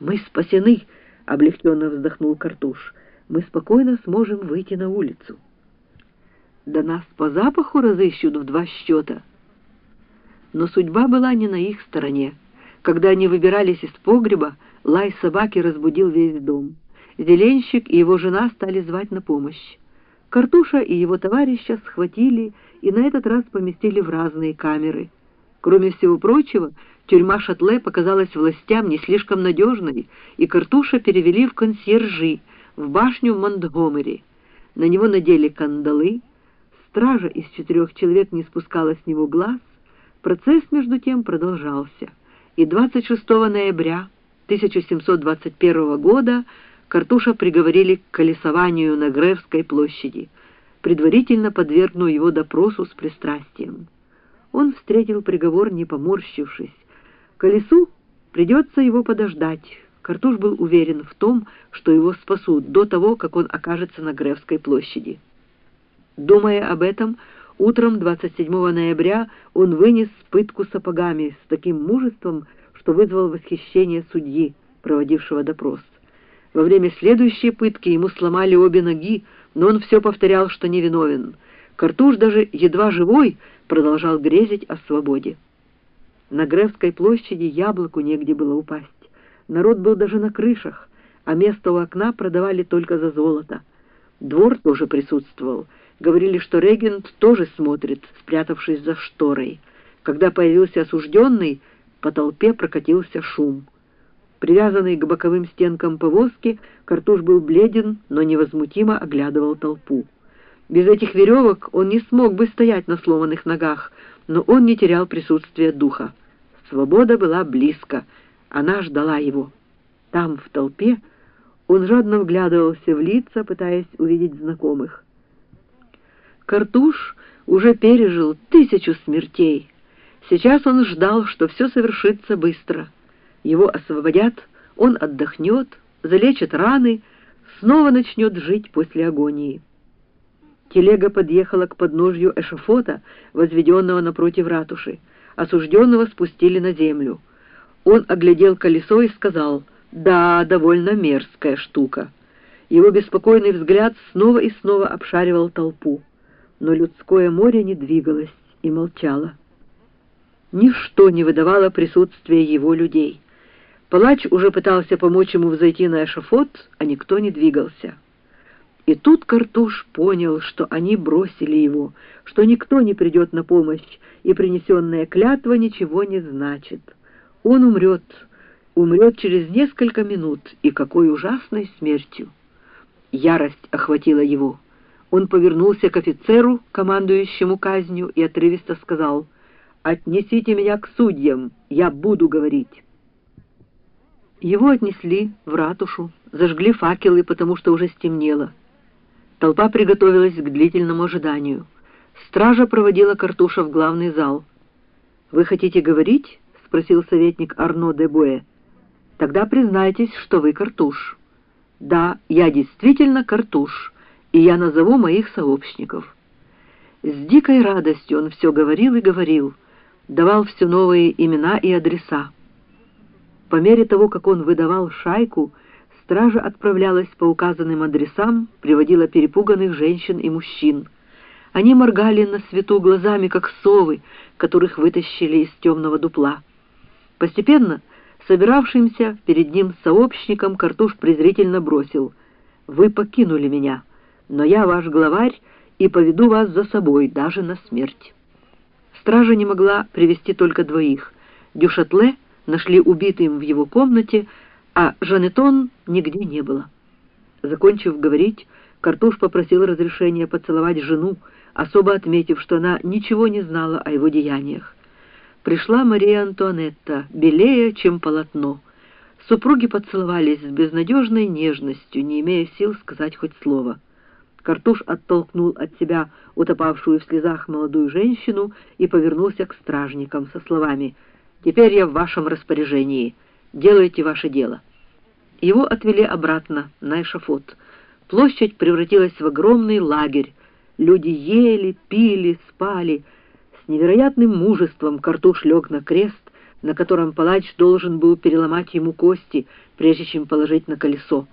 «Мы спасены!» — облегченно вздохнул Картуш. «Мы спокойно сможем выйти на улицу». «Да нас по запаху разыщут в два счета». Но судьба была не на их стороне. Когда они выбирались из погреба, лай собаки разбудил весь дом. Зеленщик и его жена стали звать на помощь. Картуша и его товарища схватили и на этот раз поместили в разные камеры. Кроме всего прочего, тюрьма Шатле показалась властям не слишком надежной, и Картуша перевели в консьержи, в башню Монтгомери. На него надели кандалы, стража из четырех человек не спускала с него глаз, процесс между тем продолжался, и 26 ноября 1721 года Картуша приговорили к колесованию на Гревской площади, предварительно подвергнув его допросу с пристрастием. Он встретил приговор, не поморщившись. Колесу придется его подождать. Картуш был уверен в том, что его спасут до того, как он окажется на Гревской площади. Думая об этом, утром 27 ноября он вынес пытку сапогами с таким мужеством, что вызвал восхищение судьи, проводившего допрос. Во время следующей пытки ему сломали обе ноги, но он все повторял, что невиновен. Картуш даже едва живой продолжал грезить о свободе. На Гревской площади яблоку негде было упасть. Народ был даже на крышах, а место у окна продавали только за золото. Двор тоже присутствовал. Говорили, что регент тоже смотрит, спрятавшись за шторой. Когда появился осужденный, по толпе прокатился шум. Привязанный к боковым стенкам повозки, Картуш был бледен, но невозмутимо оглядывал толпу. Без этих веревок он не смог бы стоять на сломанных ногах, но он не терял присутствия духа. Свобода была близко, она ждала его. Там, в толпе, он жадно вглядывался в лица, пытаясь увидеть знакомых. Картуш уже пережил тысячу смертей. Сейчас он ждал, что все совершится быстро — его освободят, он отдохнет, залечит раны, снова начнет жить после агонии. Телега подъехала к подножью эшафота, возведенного напротив ратуши. Осужденного спустили на землю. Он оглядел колесо и сказал, «Да, довольно мерзкая штука». Его беспокойный взгляд снова и снова обшаривал толпу. Но людское море не двигалось и молчало. Ничто не выдавало присутствия его людей. Палач уже пытался помочь ему взойти на эшафот, а никто не двигался. И тут Картуш понял, что они бросили его, что никто не придет на помощь, и принесенная клятва ничего не значит. Он умрет, умрет через несколько минут, и какой ужасной смертью! Ярость охватила его. Он повернулся к офицеру, командующему казнью, и отрывисто сказал, «Отнесите меня к судьям, я буду говорить». Его отнесли в ратушу, зажгли факелы, потому что уже стемнело. Толпа приготовилась к длительному ожиданию. Стража проводила Картуша в главный зал. «Вы хотите говорить?» — спросил советник Арно де Буэ. «Тогда признайтесь, что вы Картуш». «Да, я действительно Картуш, и я назову моих сообщников». С дикой радостью он все говорил и говорил, давал все новые имена и адреса. По мере того, как он выдавал шайку, стража отправлялась по указанным адресам, приводила перепуганных женщин и мужчин. Они моргали на свету глазами, как совы, которых вытащили из темного дупла. Постепенно собиравшимся перед ним сообщником Картуш презрительно бросил «Вы покинули меня, но я ваш главарь и поведу вас за собой даже на смерть». Стража не могла привести только двоих — Дюшатле — нашли убитым в его комнате, а Жанетон нигде не было. Закончив говорить, Картуш попросил разрешения поцеловать жену, особо отметив, что она ничего не знала о его деяниях. Пришла Мария Антуанетта, белее, чем полотно. Супруги поцеловались с безнадежной нежностью, не имея сил сказать хоть слово. Картуш оттолкнул от себя утопавшую в слезах молодую женщину и повернулся к стражникам со словами — Теперь я в вашем распоряжении. Делайте ваше дело». Его отвели обратно на эшафот. Площадь превратилась в огромный лагерь. Люди ели, пили, спали. С невероятным мужеством Картуш лег на крест, на котором палач должен был переломать ему кости, прежде чем положить на колесо.